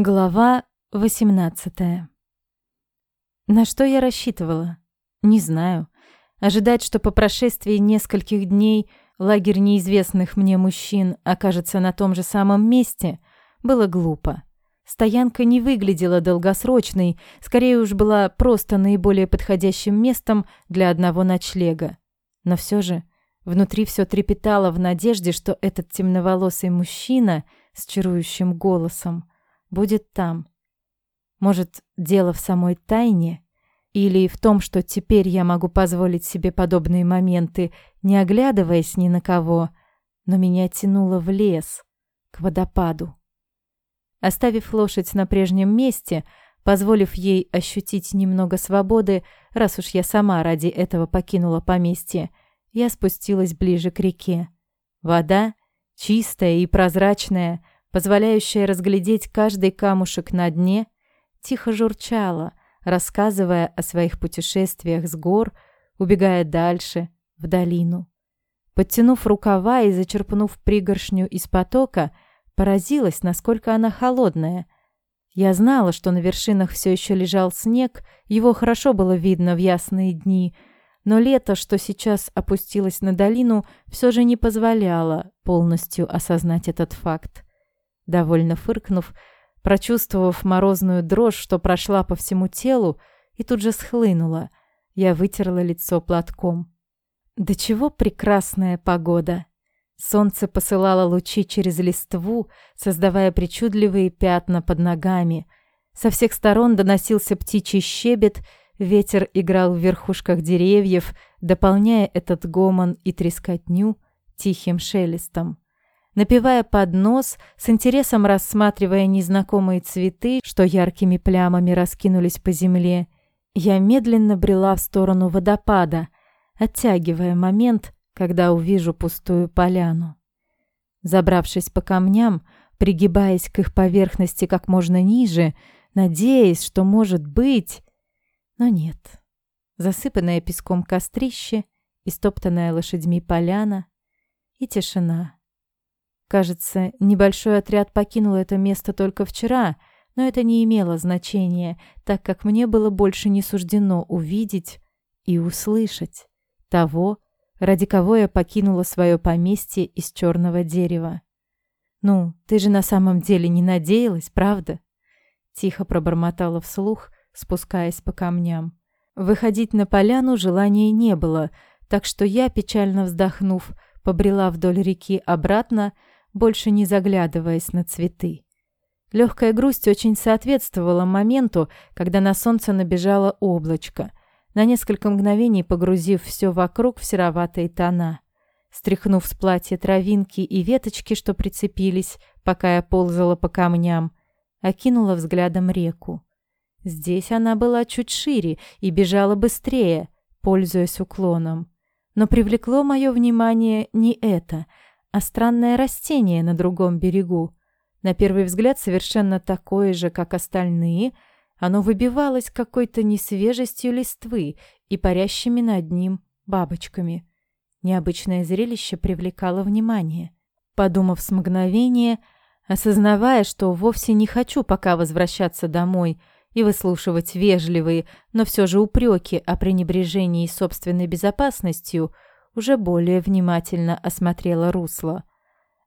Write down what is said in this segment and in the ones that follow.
Глава 18 На что я рассчитывала? Не знаю. Ожидать, что по прошествии нескольких дней лагерь неизвестных мне мужчин окажется на том же самом месте, было глупо. Стоянка не выглядела долгосрочной, скорее уж была просто наиболее подходящим местом для одного ночлега. Но все же внутри все трепетало в надежде, что этот темноволосый мужчина с чарующим голосом будет там. Может, дело в самой тайне? Или в том, что теперь я могу позволить себе подобные моменты, не оглядываясь ни на кого, но меня тянуло в лес, к водопаду. Оставив лошадь на прежнем месте, позволив ей ощутить немного свободы, раз уж я сама ради этого покинула поместье, я спустилась ближе к реке. Вода, чистая и прозрачная, позволяющая разглядеть каждый камушек на дне, тихо журчала, рассказывая о своих путешествиях с гор, убегая дальше, в долину. Подтянув рукава и зачерпнув пригоршню из потока, поразилась, насколько она холодная. Я знала, что на вершинах все еще лежал снег, его хорошо было видно в ясные дни, но лето, что сейчас опустилось на долину, все же не позволяло полностью осознать этот факт. Довольно фыркнув, прочувствовав морозную дрожь, что прошла по всему телу и тут же схлынула, я вытерла лицо платком. Да чего прекрасная погода! Солнце посылало лучи через листву, создавая причудливые пятна под ногами. Со всех сторон доносился птичий щебет, ветер играл в верхушках деревьев, дополняя этот гомон и трескотню тихим шелестом напевая под нос, с интересом рассматривая незнакомые цветы, что яркими плямами раскинулись по земле, я медленно брела в сторону водопада, оттягивая момент, когда увижу пустую поляну. Забравшись по камням, пригибаясь к их поверхности как можно ниже, надеясь, что может быть... Но нет. Засыпанное песком кострище, истоптанная лошадьми поляна и тишина. Кажется, небольшой отряд покинул это место только вчера, но это не имело значения, так как мне было больше не суждено увидеть и услышать того, ради кого я покинула свое поместье из черного дерева. «Ну, ты же на самом деле не надеялась, правда?» Тихо пробормотала вслух, спускаясь по камням. Выходить на поляну желания не было, так что я, печально вздохнув, побрела вдоль реки обратно, больше не заглядываясь на цветы. Легкая грусть очень соответствовала моменту, когда на солнце набежало облачко, на несколько мгновений погрузив все вокруг в сероватые тона. Стряхнув с платья травинки и веточки, что прицепились, пока я ползала по камням, окинула взглядом реку. Здесь она была чуть шире и бежала быстрее, пользуясь уклоном. Но привлекло мое внимание не это — а странное растение на другом берегу. На первый взгляд совершенно такое же, как остальные, оно выбивалось какой-то несвежестью листвы и парящими над ним бабочками. Необычное зрелище привлекало внимание. Подумав с мгновения, осознавая, что вовсе не хочу пока возвращаться домой и выслушивать вежливые, но все же упреки о пренебрежении собственной безопасностью – уже более внимательно осмотрела русло.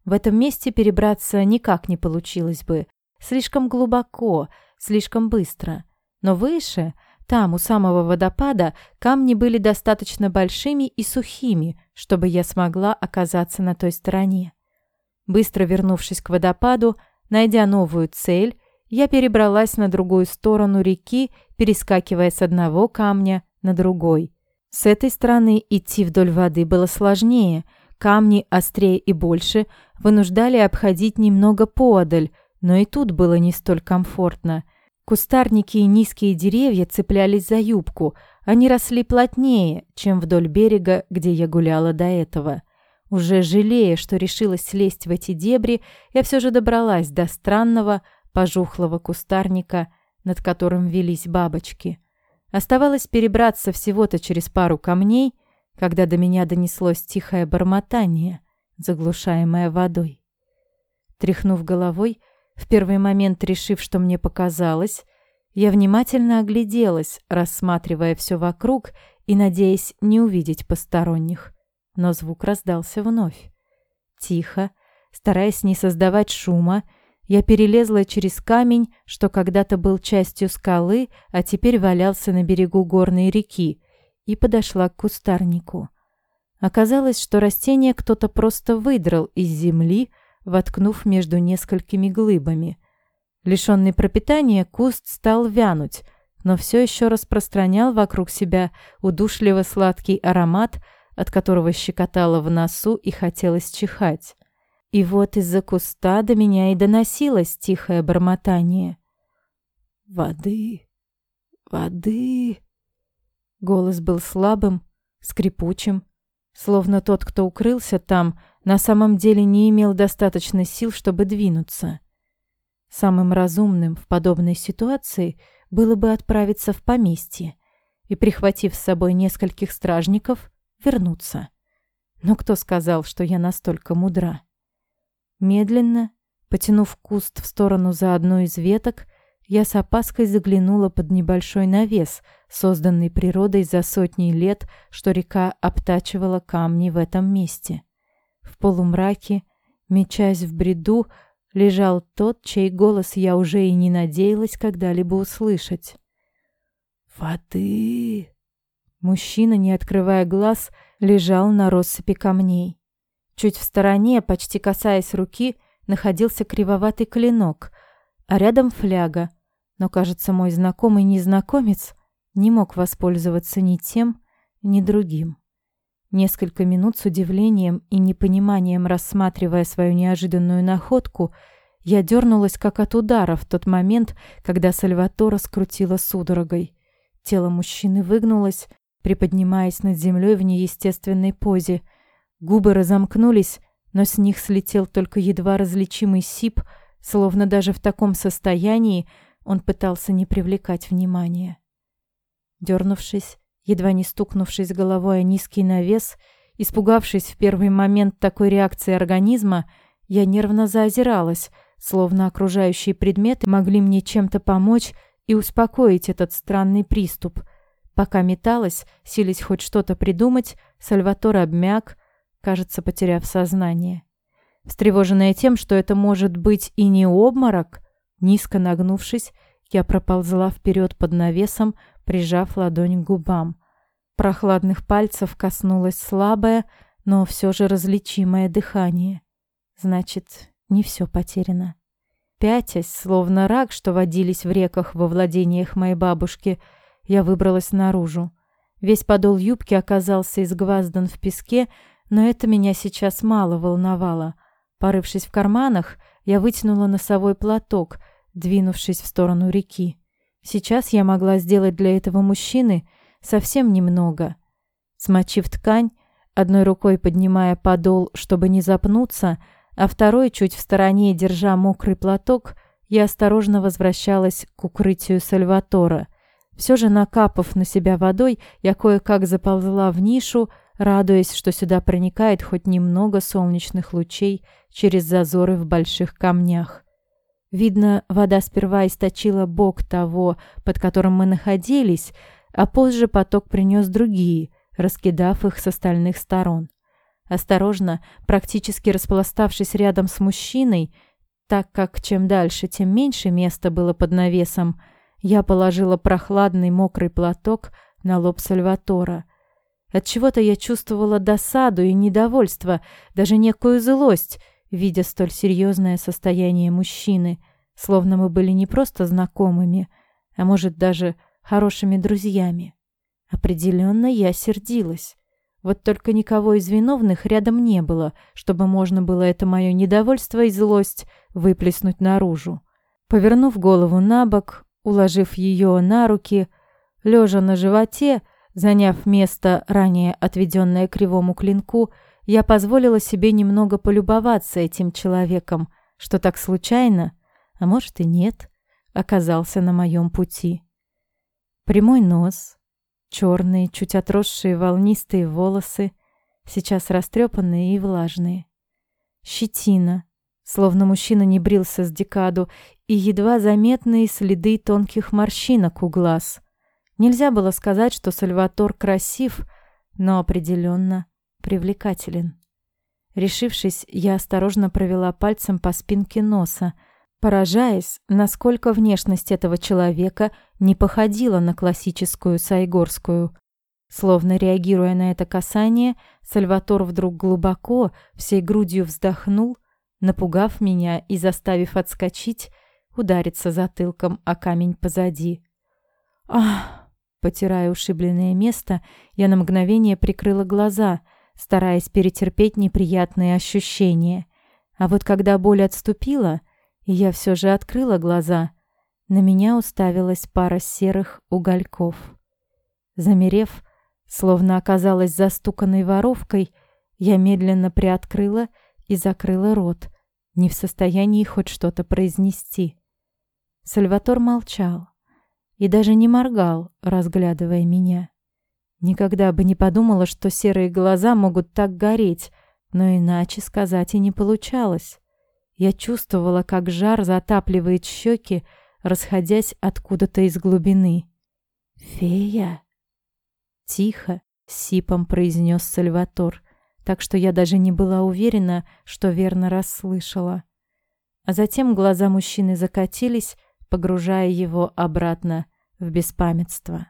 В этом месте перебраться никак не получилось бы. Слишком глубоко, слишком быстро. Но выше, там, у самого водопада, камни были достаточно большими и сухими, чтобы я смогла оказаться на той стороне. Быстро вернувшись к водопаду, найдя новую цель, я перебралась на другую сторону реки, перескакивая с одного камня на другой. С этой стороны идти вдоль воды было сложнее. Камни острее и больше вынуждали обходить немного поодаль, но и тут было не столь комфортно. Кустарники и низкие деревья цеплялись за юбку. Они росли плотнее, чем вдоль берега, где я гуляла до этого. Уже жалея, что решилась слезть в эти дебри, я все же добралась до странного, пожухлого кустарника, над которым велись бабочки. Оставалось перебраться всего-то через пару камней, когда до меня донеслось тихое бормотание, заглушаемое водой. Тряхнув головой, В первый момент, решив, что мне показалось, я внимательно огляделась, рассматривая все вокруг и надеясь не увидеть посторонних. Но звук раздался вновь. Тихо, стараясь не создавать шума, я перелезла через камень, что когда-то был частью скалы, а теперь валялся на берегу горной реки, и подошла к кустарнику. Оказалось, что растение кто-то просто выдрал из земли, воткнув между несколькими глыбами. Лишенный пропитания, куст стал вянуть, но все еще распространял вокруг себя удушливо сладкий аромат, от которого щекотало в носу и хотелось чихать. И вот из-за куста до меня и доносилось тихое бормотание. «Воды! Воды!» Голос был слабым, скрипучим, словно тот, кто укрылся там, на самом деле не имел достаточно сил, чтобы двинуться. Самым разумным в подобной ситуации было бы отправиться в поместье и, прихватив с собой нескольких стражников, вернуться. Но кто сказал, что я настолько мудра? Медленно, потянув куст в сторону за одну из веток, я с опаской заглянула под небольшой навес, созданный природой за сотни лет, что река обтачивала камни в этом месте. В полумраке, мечась в бреду, лежал тот, чей голос я уже и не надеялась когда-либо услышать. «Воды!» Мужчина, не открывая глаз, лежал на россыпи камней. Чуть в стороне, почти касаясь руки, находился кривоватый клинок, а рядом фляга. Но, кажется, мой знакомый незнакомец не мог воспользоваться ни тем, ни другим. Несколько минут с удивлением и непониманием рассматривая свою неожиданную находку, я дернулась как от удара в тот момент, когда Сальватора скрутила судорогой. Тело мужчины выгнулось, приподнимаясь над землей в неестественной позе – Губы разомкнулись, но с них слетел только едва различимый сип, словно даже в таком состоянии он пытался не привлекать внимания. Дернувшись, едва не стукнувшись головой о низкий навес, испугавшись в первый момент такой реакции организма, я нервно заозиралась, словно окружающие предметы могли мне чем-то помочь и успокоить этот странный приступ. Пока металась, сились хоть что-то придумать, Сальватор обмяк, кажется, потеряв сознание. Встревоженная тем, что это может быть и не обморок, низко нагнувшись, я проползла вперед под навесом, прижав ладонь к губам. Прохладных пальцев коснулось слабое, но все же различимое дыхание. Значит, не все потеряно. Пятясь, словно рак, что водились в реках во владениях моей бабушки, я выбралась наружу. Весь подол юбки оказался изгваздан в песке, но это меня сейчас мало волновало. Порывшись в карманах, я вытянула носовой платок, двинувшись в сторону реки. Сейчас я могла сделать для этого мужчины совсем немного. Смочив ткань, одной рукой поднимая подол, чтобы не запнуться, а второй, чуть в стороне, держа мокрый платок, я осторожно возвращалась к укрытию Сальватора. Все же, накапав на себя водой, я кое-как заползла в нишу, радуясь, что сюда проникает хоть немного солнечных лучей через зазоры в больших камнях. Видно, вода сперва источила бок того, под которым мы находились, а позже поток принес другие, раскидав их с остальных сторон. Осторожно, практически распластавшись рядом с мужчиной, так как чем дальше, тем меньше места было под навесом, я положила прохладный мокрый платок на лоб Сальватора – от чего-то я чувствовала досаду и недовольство, даже некую злость, видя столь серьезное состояние мужчины, словно мы были не просто знакомыми, а может даже хорошими друзьями. Определенно я сердилась. Вот только никого из виновных рядом не было, чтобы можно было это мое недовольство и злость выплеснуть наружу. Повернув голову на бок, уложив ее на руки, лежа на животе, Заняв место, ранее отведенное кривому клинку, я позволила себе немного полюбоваться этим человеком, что так случайно, а может и нет, оказался на моем пути. Прямой нос, черные, чуть отросшие волнистые волосы, сейчас растрепанные и влажные. Щетина, словно мужчина не брился с декаду, и едва заметные следы тонких морщинок у глаз. Нельзя было сказать, что Сальватор красив, но определенно привлекателен. Решившись, я осторожно провела пальцем по спинке носа, поражаясь, насколько внешность этого человека не походила на классическую сайгорскую. Словно реагируя на это касание, Сальватор вдруг глубоко, всей грудью вздохнул, напугав меня и заставив отскочить, удариться затылком о камень позади. Ах! Потирая ушибленное место, я на мгновение прикрыла глаза, стараясь перетерпеть неприятные ощущения. А вот когда боль отступила, и я все же открыла глаза, на меня уставилась пара серых угольков. Замерев, Словно оказалась застуканной воровкой, я медленно приоткрыла и закрыла рот, не в состоянии хоть что-то произнести. Сальватор молчал и даже не моргал, разглядывая меня. Никогда бы не подумала, что серые глаза могут так гореть, но иначе сказать и не получалось. Я чувствовала, как жар затапливает щеки, расходясь откуда-то из глубины. «Фея?» Тихо, сипом произнес Сальватор, так что я даже не была уверена, что верно расслышала. А затем глаза мужчины закатились, погружая его обратно в беспамятство.